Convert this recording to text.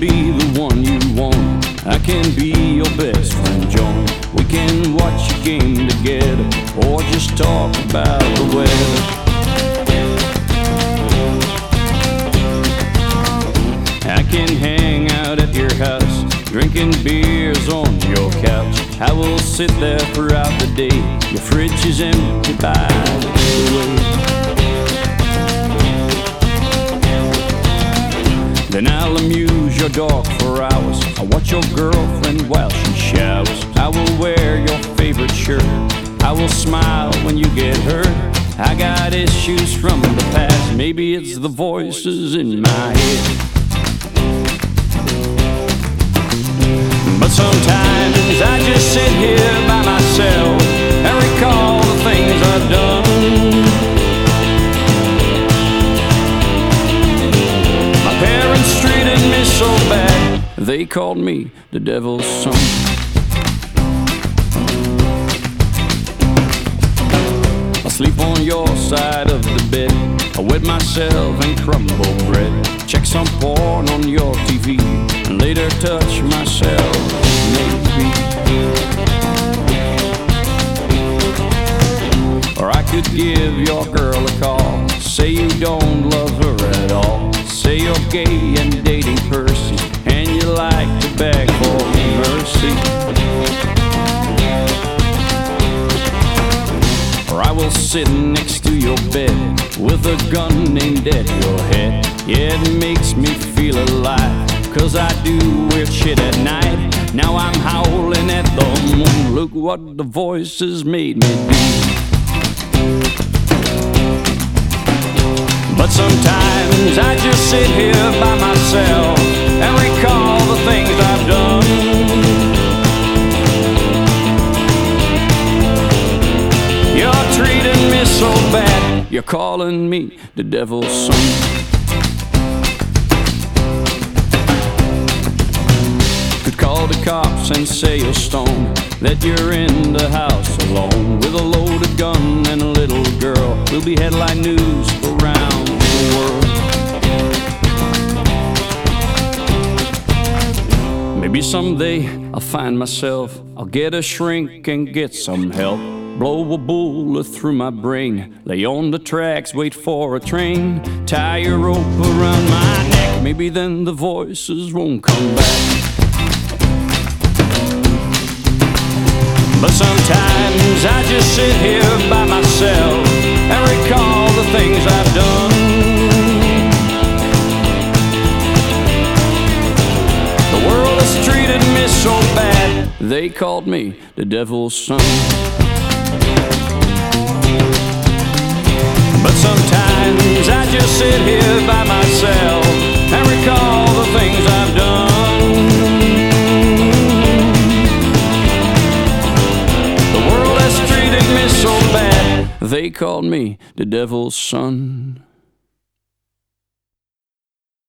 be the one you want. I can be your best friend, John. We can watch a game together or just talk about the weather. I can hang out at your house, drinking beers on your couch. I will sit there throughout the day. Your fridge is empty by the way. then I'll amuse for hours. I'll watch your girlfriend while she showers. I will wear your favorite shirt. I will smile when you get hurt. I got issues from the past. Maybe it's the voices in my head. They called me the devil's son. I sleep on your side of the bed. I wet myself and crumble bread. Check some porn on your TV and later touch myself. Maybe. Or I could give your girl a call. Say you don't love her at all. Say you're gay and I will sit next to your bed with a gun aimed at your head. Yeah, it makes me feel alive, cause I do weird shit at night. Now I'm howling at the moon. Look what the voices made me do. But sometimes I just sit here by myself so bad, you're calling me the devil's son. Could call the cops and say you're stoned, that you're in the house alone with a loaded gun and a little girl. We'll be headline news around the world. Maybe someday I'll find myself, I'll get a shrink and get some help. Blow a bullet through my brain, lay on the tracks, wait for a train, tie a rope around my neck. Maybe then the voices won't come back. But sometimes I just sit here by myself and recall the things I've done. The world has treated me so bad, they called me the devil's son. Sit here by myself and recall the things I've done. The world has treated me so bad, they called me the devil's son.